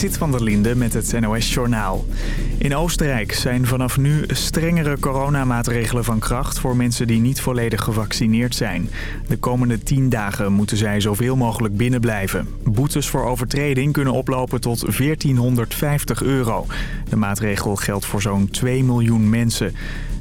Zit van der Linde met het NOS-journaal. In Oostenrijk zijn vanaf nu strengere coronamaatregelen van kracht... voor mensen die niet volledig gevaccineerd zijn. De komende 10 dagen moeten zij zoveel mogelijk binnenblijven. Boetes voor overtreding kunnen oplopen tot 1450 euro. De maatregel geldt voor zo'n 2 miljoen mensen.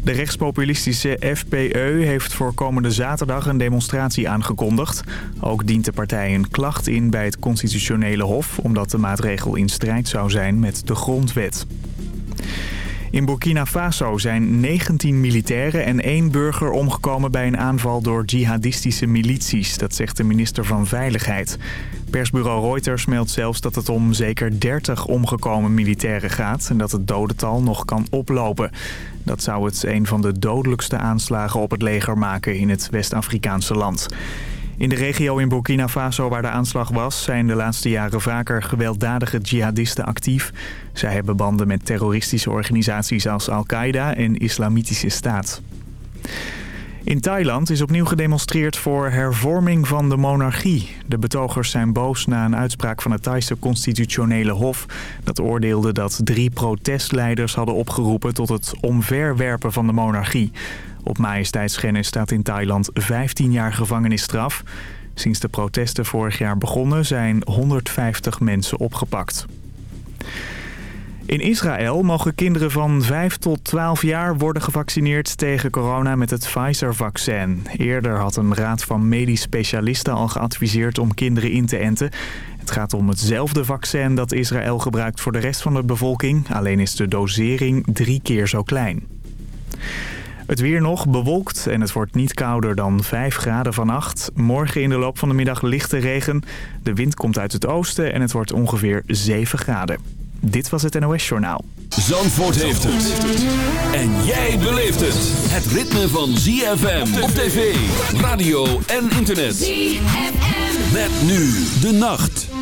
De rechtspopulistische FPE heeft voor komende zaterdag een demonstratie aangekondigd. Ook dient de partij een klacht in bij het constitutionele hof... omdat de maatregel in strijd zou zijn met de grondwet. In Burkina Faso zijn 19 militairen en één burger omgekomen bij een aanval door jihadistische milities. Dat zegt de minister van Veiligheid. Persbureau Reuters meldt zelfs dat het om zeker 30 omgekomen militairen gaat... en dat het dodental nog kan oplopen. Dat zou het een van de dodelijkste aanslagen op het leger maken in het West-Afrikaanse land. In de regio in Burkina Faso waar de aanslag was... zijn de laatste jaren vaker gewelddadige jihadisten actief. Zij hebben banden met terroristische organisaties als Al-Qaeda en Islamitische Staat. In Thailand is opnieuw gedemonstreerd voor hervorming van de monarchie. De betogers zijn boos na een uitspraak van het Thaise constitutionele hof. Dat oordeelde dat drie protestleiders hadden opgeroepen tot het omverwerpen van de monarchie. Op majesteitsschennis staat in Thailand 15 jaar gevangenisstraf. Sinds de protesten vorig jaar begonnen zijn 150 mensen opgepakt. In Israël mogen kinderen van 5 tot 12 jaar worden gevaccineerd tegen corona met het Pfizer-vaccin. Eerder had een raad van medisch specialisten al geadviseerd om kinderen in te enten. Het gaat om hetzelfde vaccin dat Israël gebruikt voor de rest van de bevolking. Alleen is de dosering drie keer zo klein. Het weer nog bewolkt en het wordt niet kouder dan 5 graden vannacht. Morgen in de loop van de middag lichte regen. De wind komt uit het oosten en het wordt ongeveer 7 graden. Dit was het NOS Journaal. Zandvoort heeft het. En jij beleeft het. Het ritme van ZFM op tv, radio en internet. ZFM. Met nu de nacht.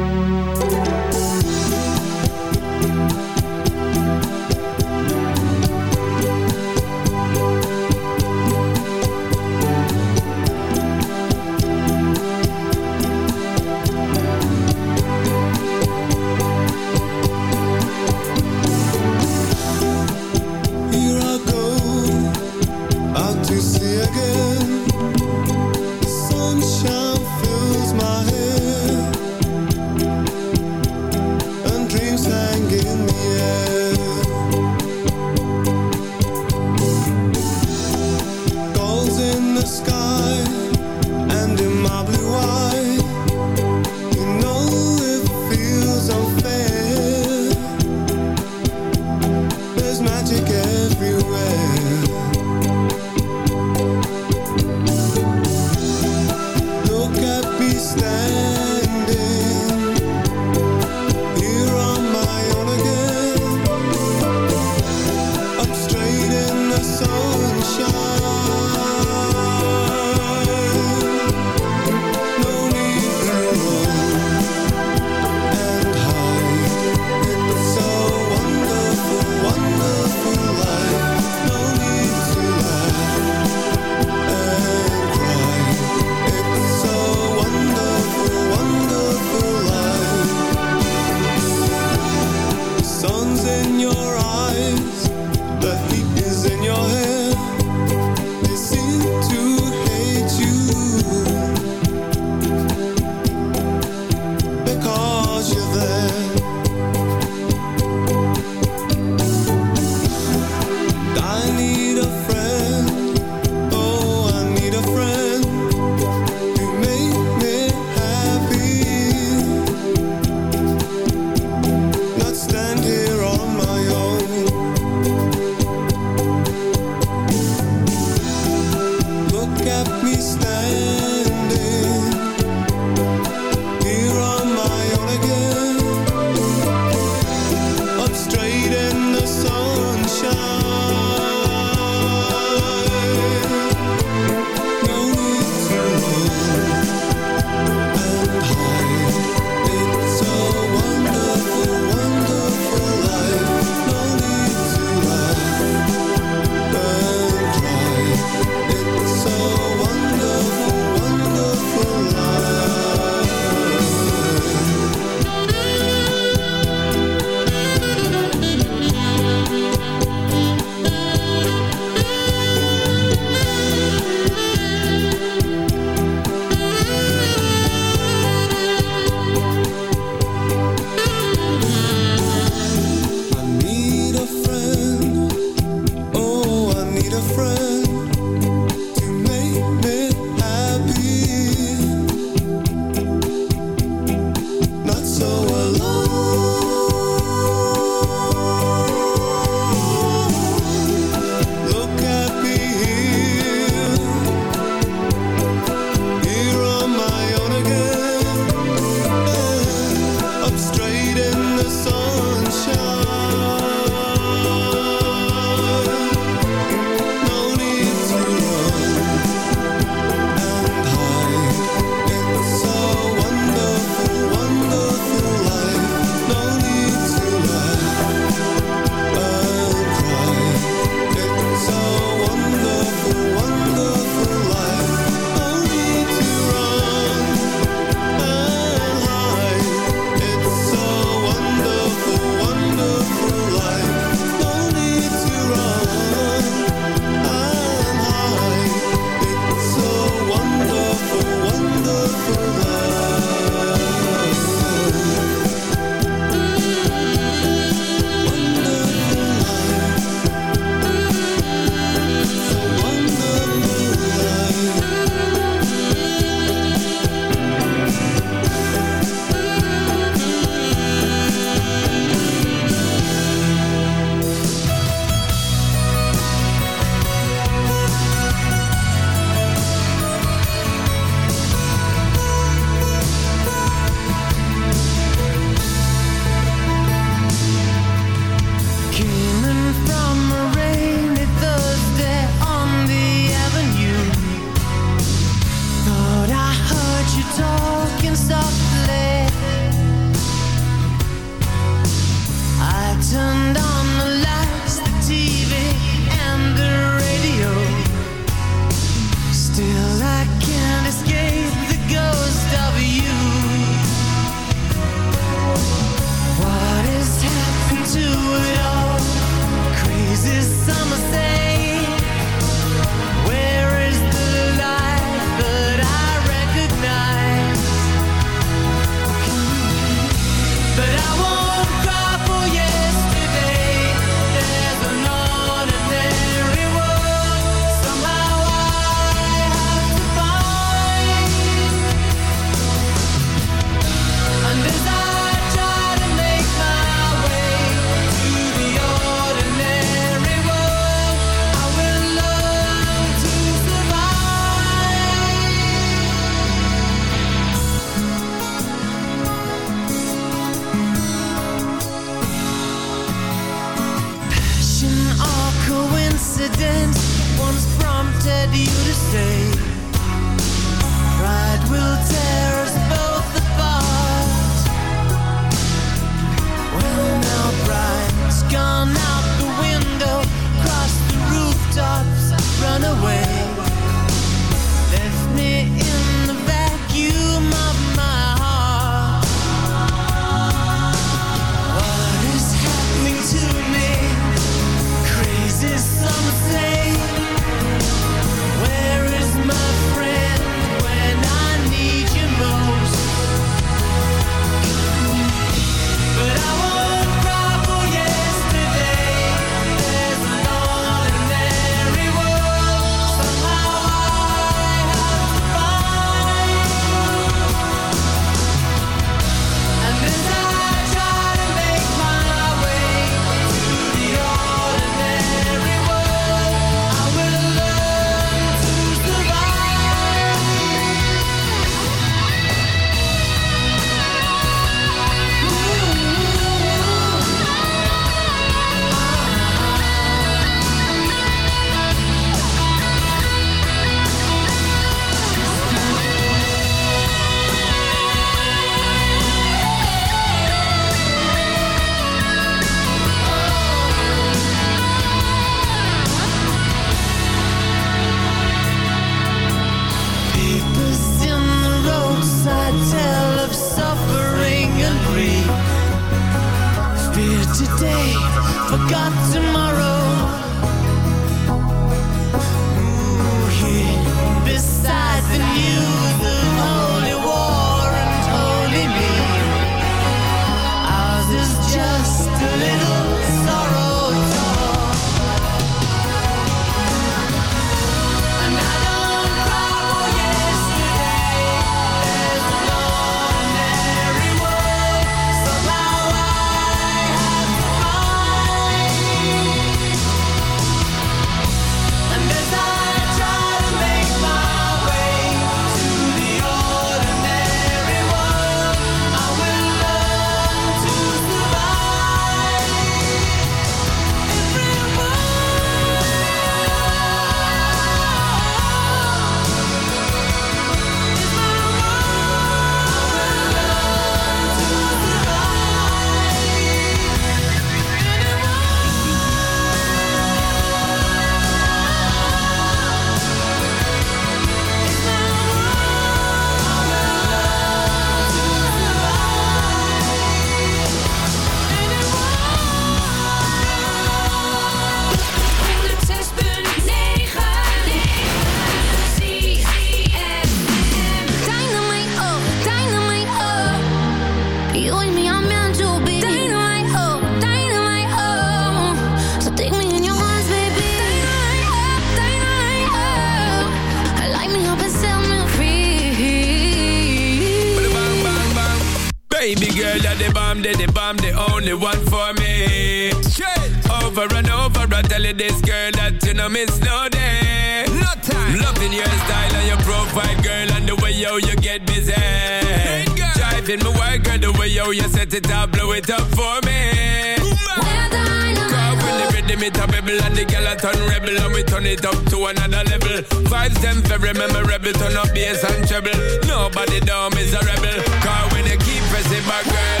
Turn rebel and we turn it up to another level. Vibes them very memorable, turn up bass and treble. Nobody down is a rebel. Cause when you keep pressing back, girl,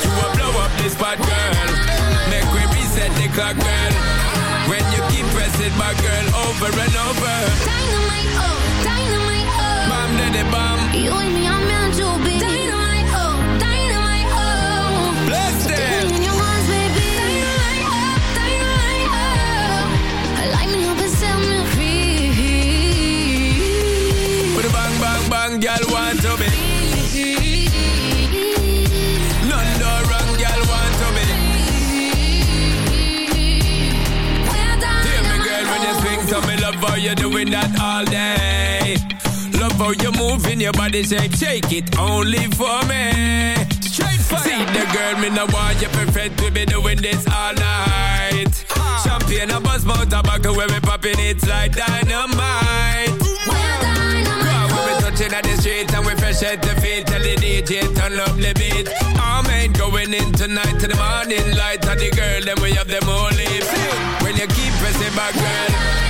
you will blow up this spot, girl. Make we reset the clock, girl. When you keep pressing back, girl, over and over. dynamite, oh, dynamite, oh. Bam, daddy, bam. You and me are meant to be. Dynamite, me, love how you doing that all day. Love how you're moving your body shape, shake it only for me. Straight fire. See the girl, me no want you perfect, we be doing this all night. Uh-huh. Champagne, a buzz, mouth, tobacco, when we popping it's like dynamite. Cause when we touching at the street and we fresh at the feet, tell the DJ turn up the beat. Our man going in tonight to the morning light, and the girl them we have them all lips. When you keep pressing back, girl.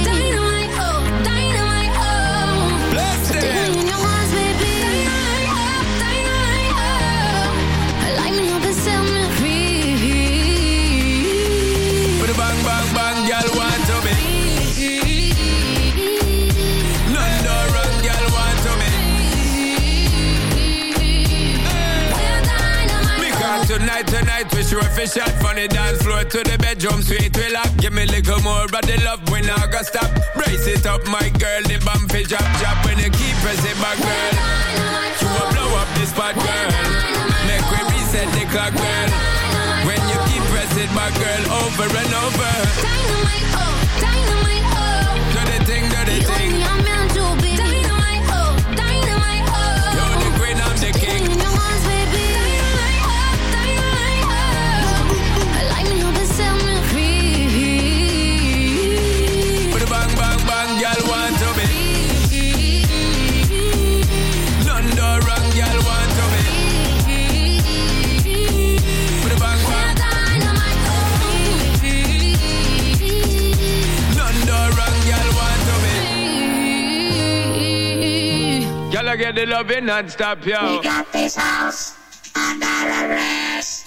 Sure fish shot from the dance floor to the bedroom sweet we lock. Give me a little more of the love when I got stop. Brace it up, my girl, the bump fi drop, drop. When you keep pressing back, girl. You will blow up this spot, girl. Make we reset the clock, girl. When you keep pressing my girl, over and over. dynamite, oh, Girl, I get the loving non-stop, yo. We got this house under arrest.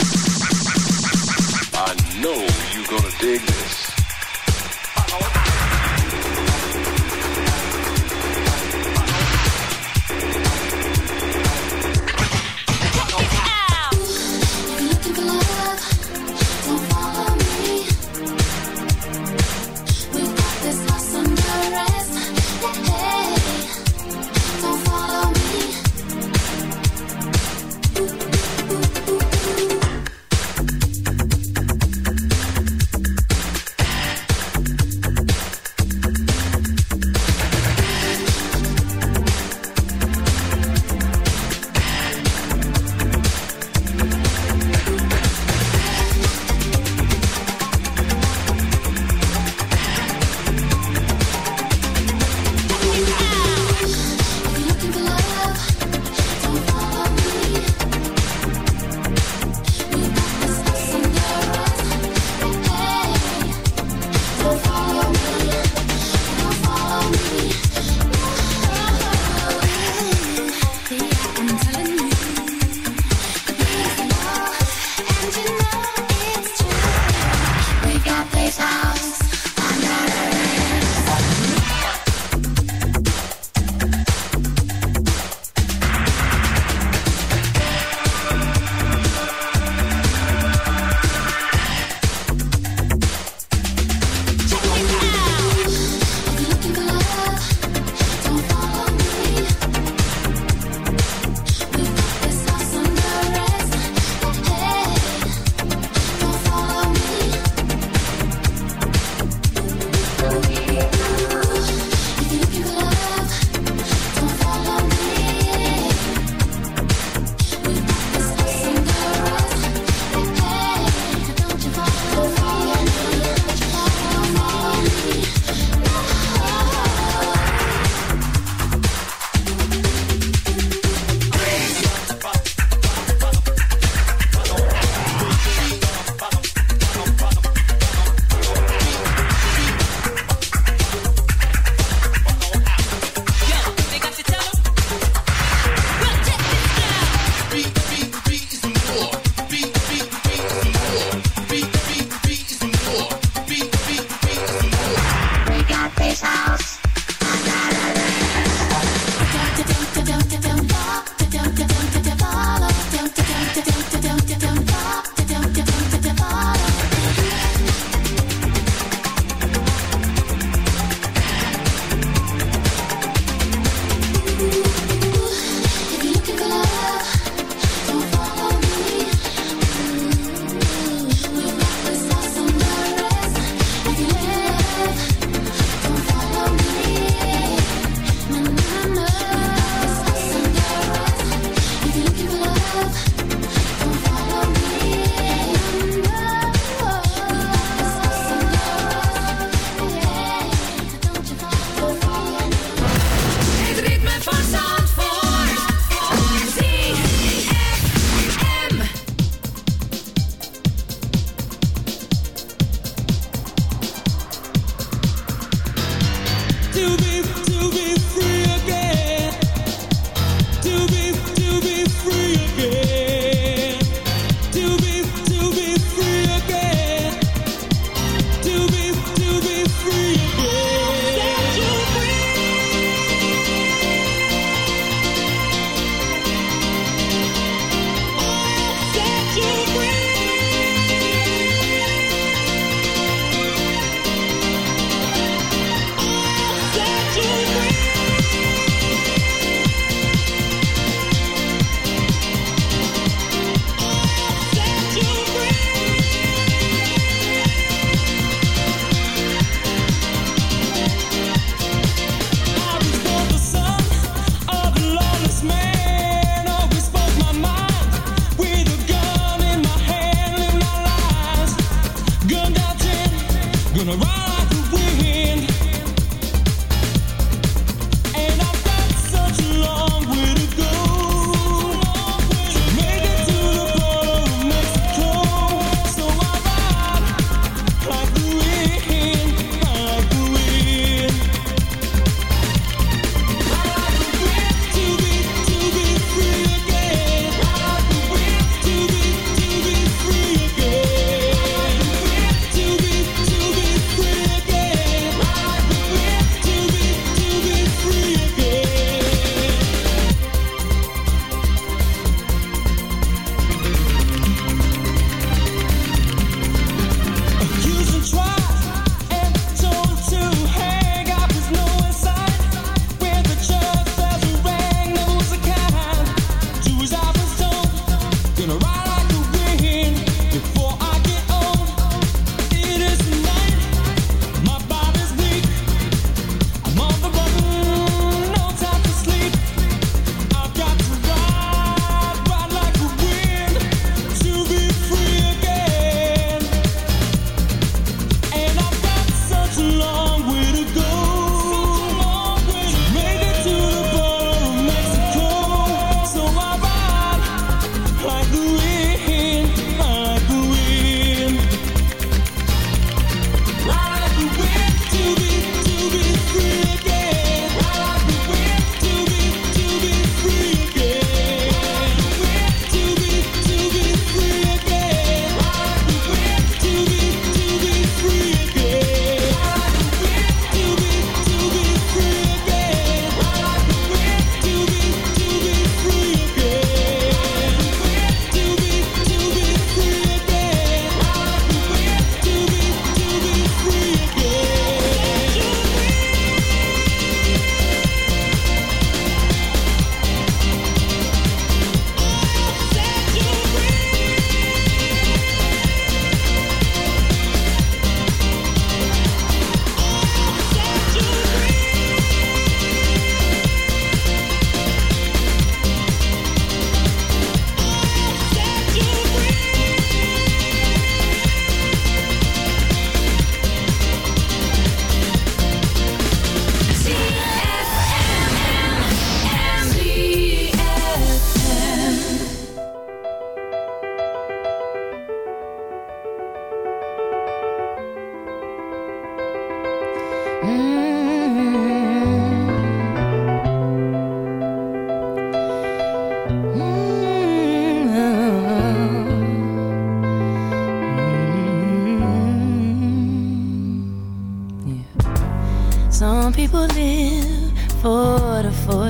I know you gonna dig this.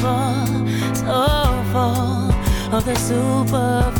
bore, so full of the superficial.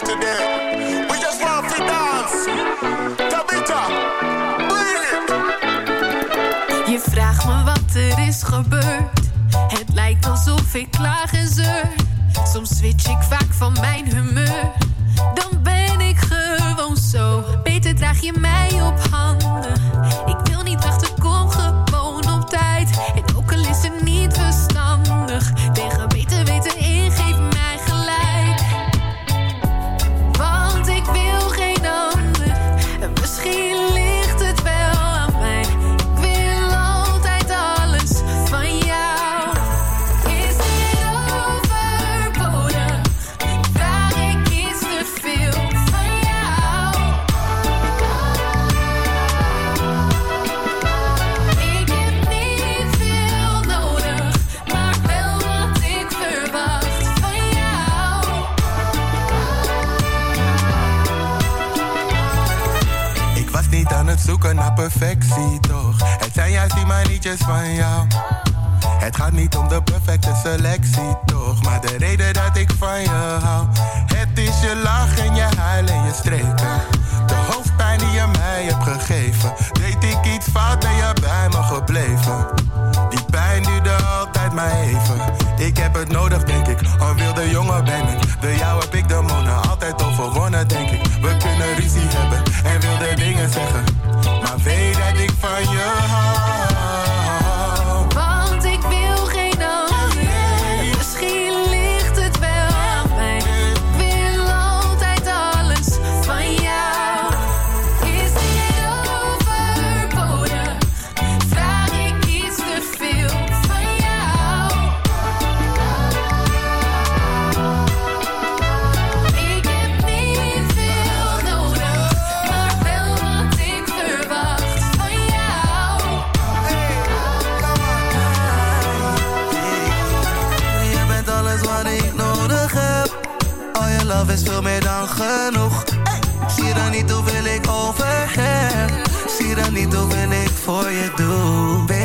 Today. We just dance. Je vraagt me wat er is gebeurd. Het lijkt alsof ik klaag en zeur. Soms switch ik vaak van mijn humeur. Dan ben ik gewoon zo. Beter draag je mij op handen. Maar even. Ik heb het nodig, denk ik. Een wilde jongen ben ik. De jou heb ik de monen altijd overwonnen, denk ik. We kunnen ruzie hebben en wilde dingen zeggen. Maar weet dat ik van je hou. Dan genoeg? Zie dan niet hoeveel ik over. Zie dan niet hoeveel ik voor je doe.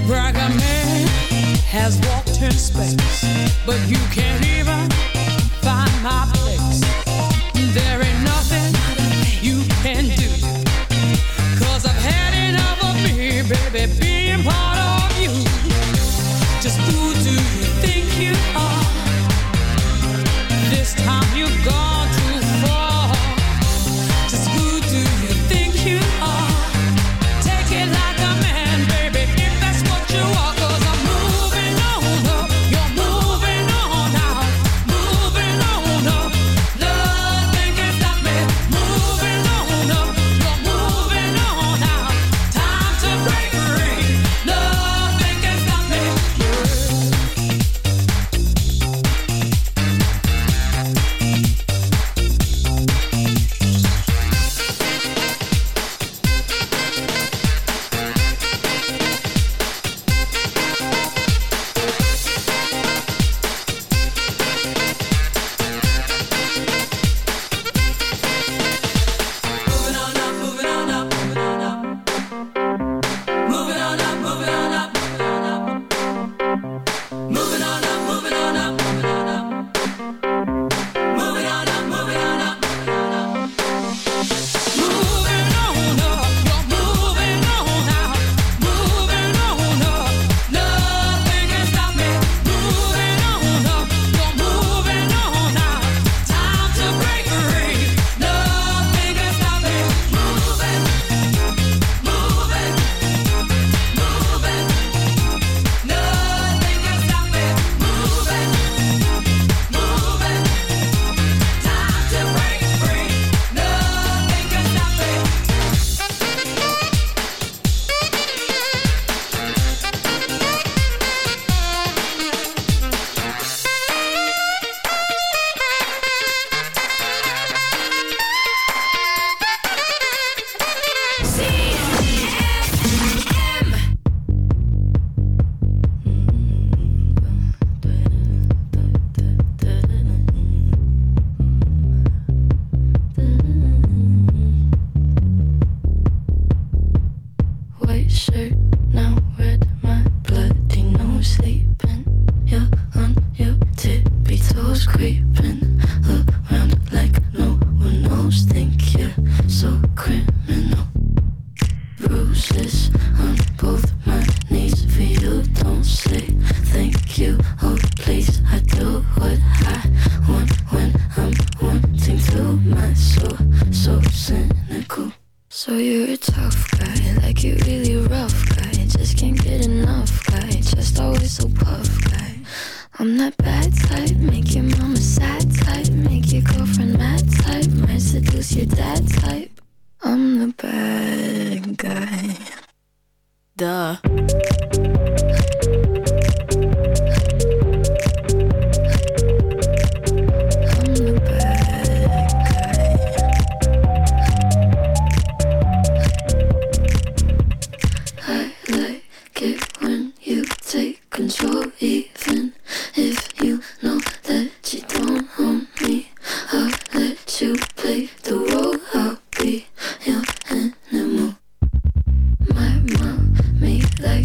Man has walked in space, but you can't even find my place. There ain't nothing you can I've had enough of me, baby.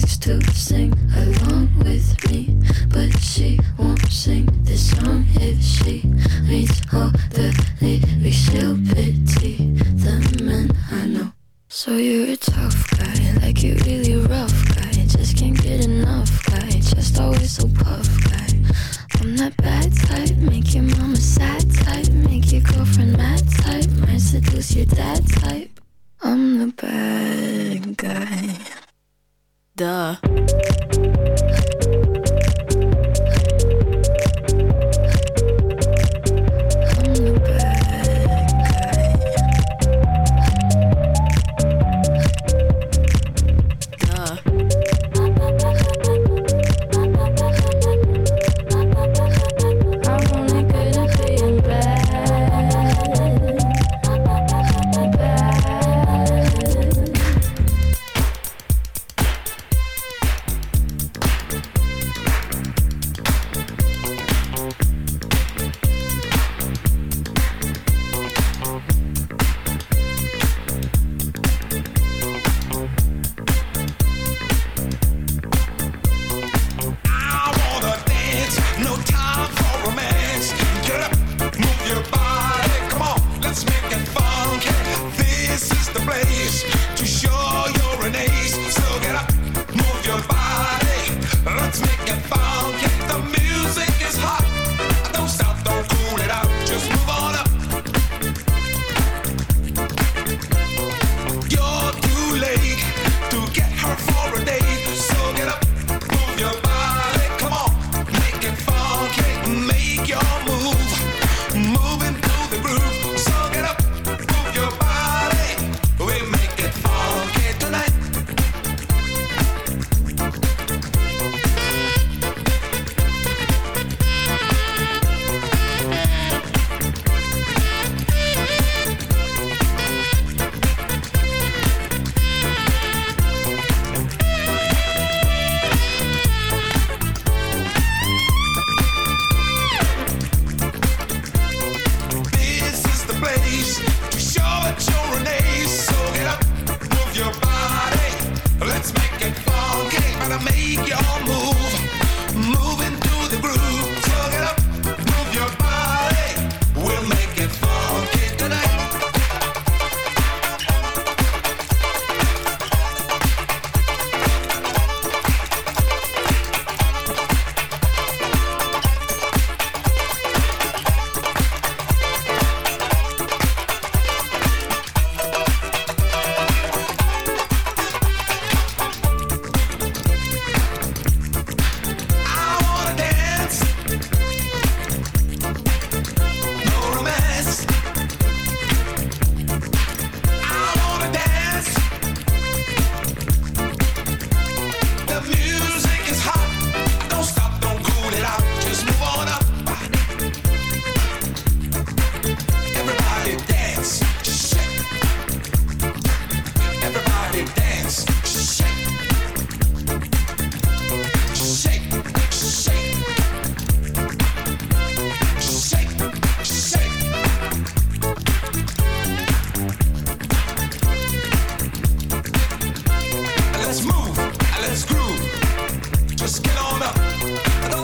likes to sing along with me, but she won't sing this song if she reads all the lyrics. She'll pity the men I know. So you're a tough guy, like you're really rough guy. Just can't get enough guy, just always so puff guy. I'm that bad type, make your mama sad type, make your girlfriend mad type, might seduce your dad type. I'm the bad. Duh.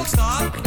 Stop.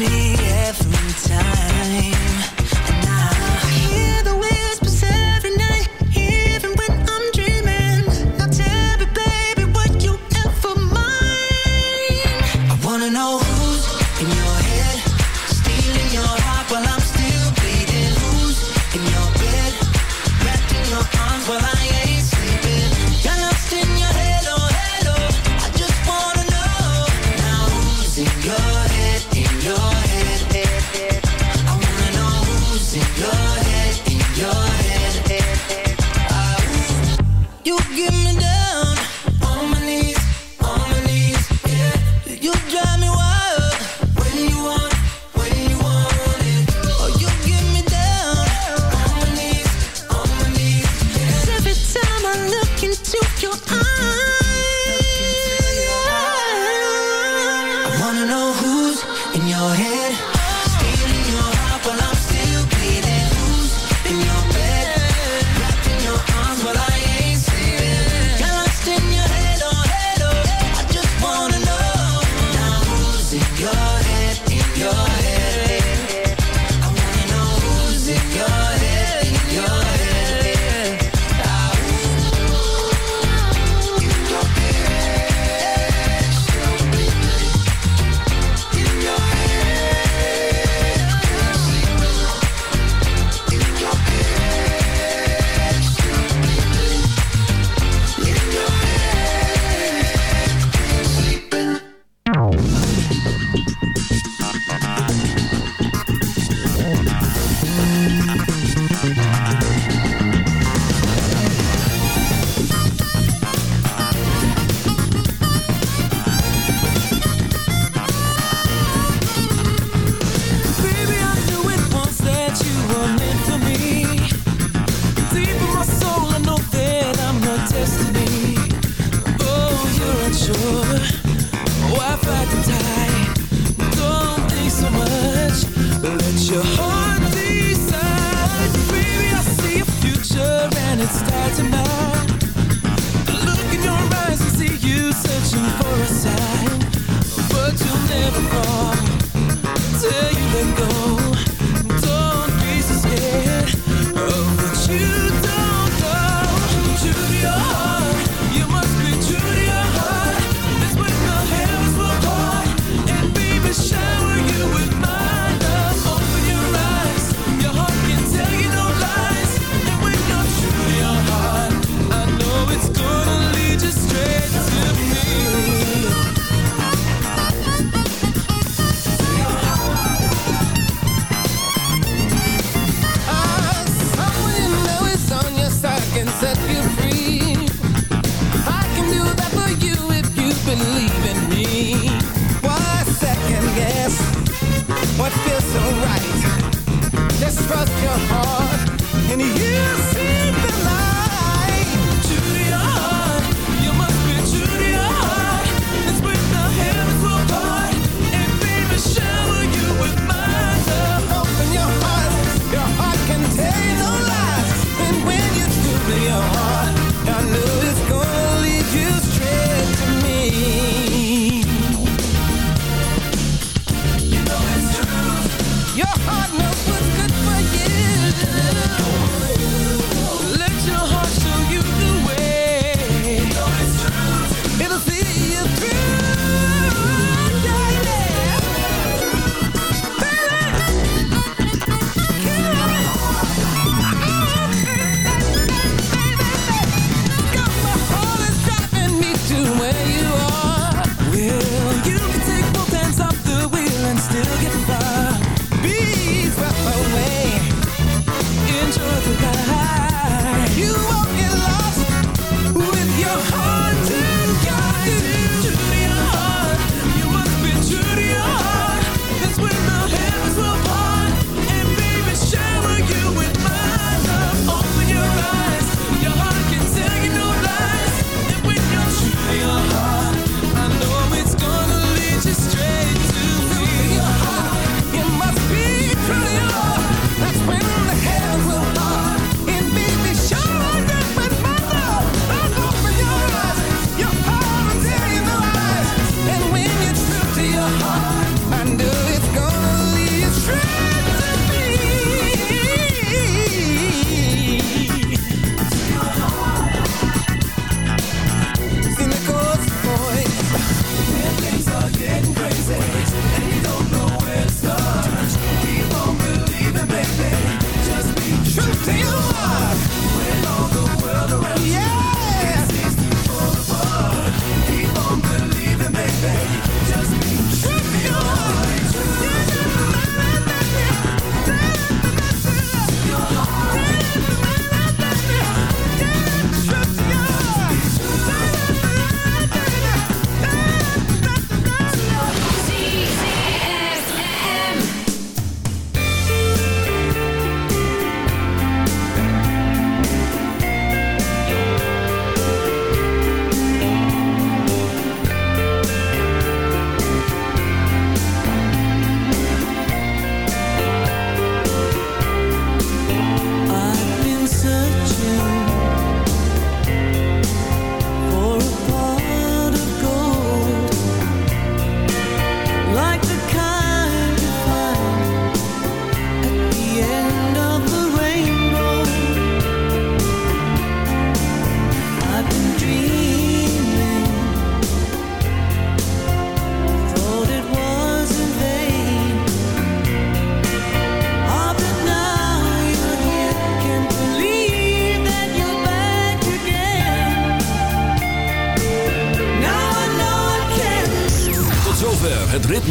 me if